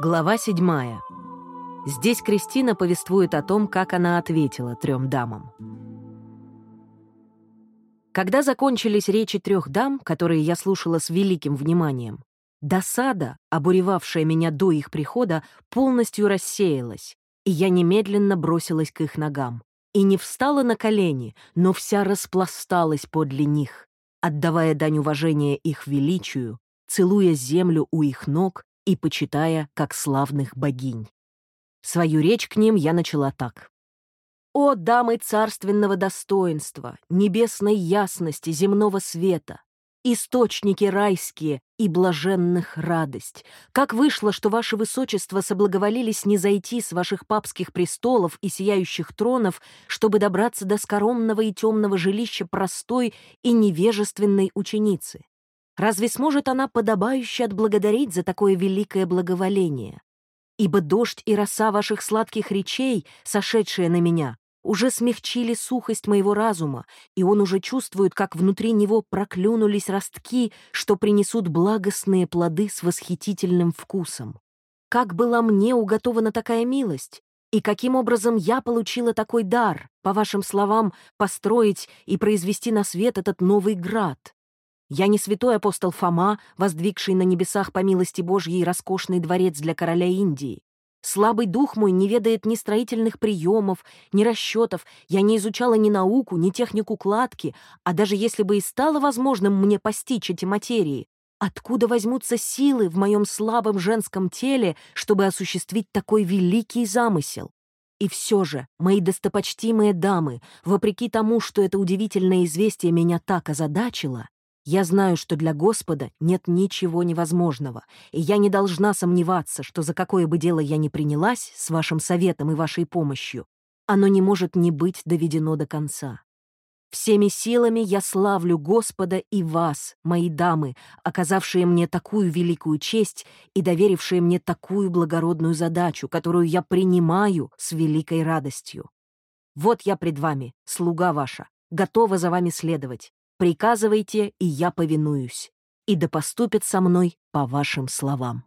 Глава седьмая. Здесь Кристина повествует о том, как она ответила трем дамам. Когда закончились речи трех дам, которые я слушала с великим вниманием, досада, обуревавшая меня до их прихода, полностью рассеялась, и я немедленно бросилась к их ногам. И не встала на колени, но вся распласталась подле них, отдавая дань уважения их величию, целуя землю у их ног и почитая как славных богинь. Свою речь к ним я начала так. «О, дамы царственного достоинства, небесной ясности, земного света, источники райские и блаженных радость! Как вышло, что ваше высочество соблаговолились не зайти с ваших папских престолов и сияющих тронов, чтобы добраться до скоромного и темного жилища простой и невежественной ученицы? Разве сможет она подобающе отблагодарить за такое великое благоволение? Ибо дождь и роса ваших сладких речей, сошедшие на меня, уже смягчили сухость моего разума, и он уже чувствует, как внутри него проклюнулись ростки, что принесут благостные плоды с восхитительным вкусом. Как была мне уготована такая милость? И каким образом я получила такой дар, по вашим словам, построить и произвести на свет этот новый град? Я не святой апостол Фома, воздвигший на небесах по милости Божьей роскошный дворец для короля Индии. Слабый дух мой не ведает ни строительных приемов, ни расчетов, я не изучала ни науку, ни технику кладки, а даже если бы и стало возможным мне постичь эти материи, откуда возьмутся силы в моем слабом женском теле, чтобы осуществить такой великий замысел? И все же, мои достопочтимые дамы, вопреки тому, что это удивительное известие меня так озадачило, я знаю, что для Господа нет ничего невозможного, и я не должна сомневаться, что за какое бы дело я ни принялась с вашим советом и вашей помощью, оно не может не быть доведено до конца. Всеми силами я славлю Господа и вас, мои дамы, оказавшие мне такую великую честь и доверившие мне такую благородную задачу, которую я принимаю с великой радостью. Вот я пред вами, слуга ваша, готова за вами следовать. Приказывайте, и я повинуюсь, и да поступят со мной по вашим словам.